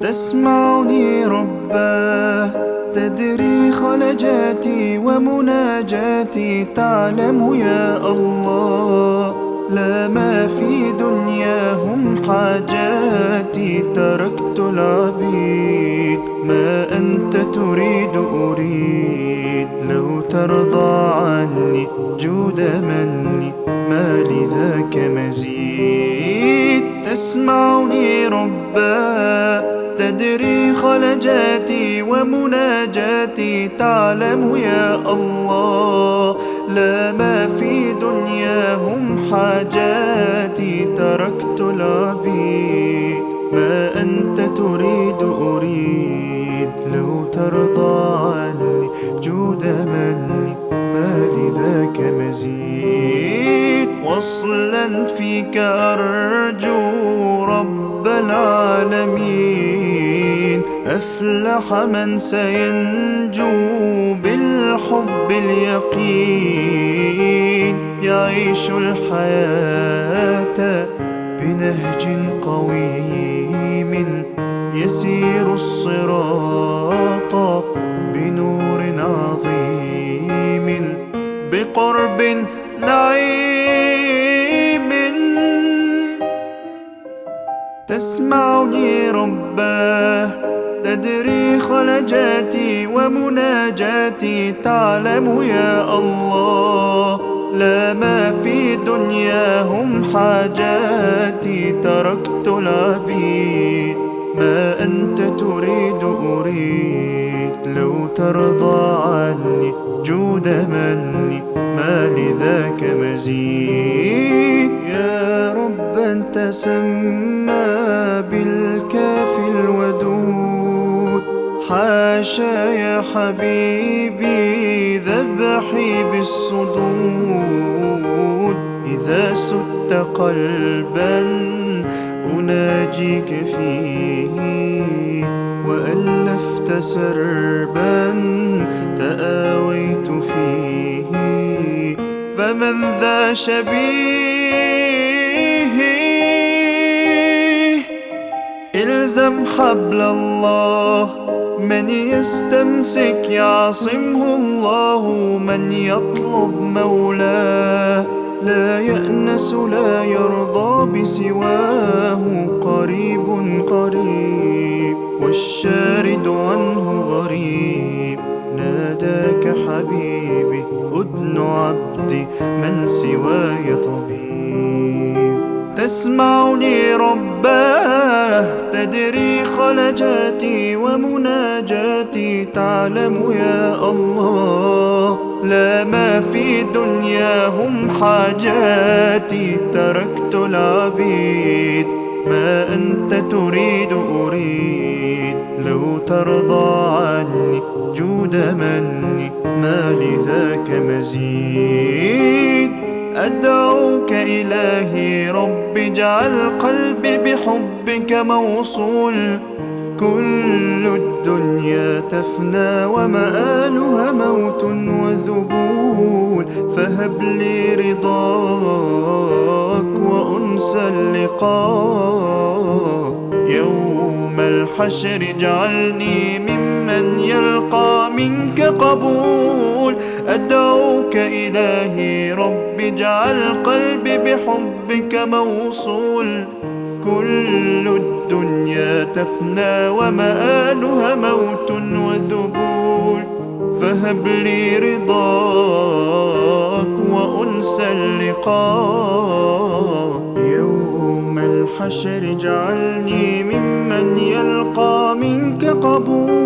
تسمعني رباه تدري خلجاتي ومناجاتي تعلم يا الله لا ما في دنياهم حاجاتي. تركت العبيد ما أنت تريد أريد لو ترضى عني جود مني ما لذاك مزيد. تسمعني رباه تدري خلجاتي ومناجاتي. تعلم يا الله لا ما في دنياهم حاجاتي. تركت العبيد ما أنت تريد أريد. لو ترضى عني جود مني ما لذاك مزيد. وصلا فيك أرجو رب العالمين. أفلح من سينجو بالحب اليقين. يعيش الحياة بنهج قويم يسير الصراط بنور عظيم. بقرب نعيم تسمعني رباه تدري خلجاتي ومناجاتي. تعلم يا الله لا ما في دنياهم حاجاتي. تركت العبيد ما أنت تريد أريد. لو ترضى عني جود مني ما لذاك مزيد. يا رب أنت سمى حاشا يا حبيبي ذبحي بالصدود. إذا سدت قلبا أناجيك فيه. وألفت سربا تآويت فيه. فمن ذا شبيه إلزم حبل الله. من يستمسك يعصمه الله من يطلب مولاه. لا يأنس لا يرضى بسواه. قريب قريب والشارد عنه غريب. ناداك حبيبي أدن عبدي من سواي طبيب؟ تسمعني رباه تدري خلجاتي ومناجاتي. تعلم يا الله لا ما في دنياهم حاجاتي. تركت العبيد ما أنت تريد أريد. لو ترضى عني جود مني ما لذاك مزيد. أدعوك إلهي رب اجعل قلبي بحبك موصول. كل الدنيا تفنى ومآلها موت وذبول. فهب لي رضاك وأنس اللقاء. يوم الحشر اجعلني ممن يلقى منك قبول. أدعوك إلهي رب اجعل قلبي بحبك موصول. كل الدنيا تفنى ومآلها موت وذبول. فهب لي رضاك وأنس اللقاء. يوم الحشر اجعلني ممن يلقى منك قبول.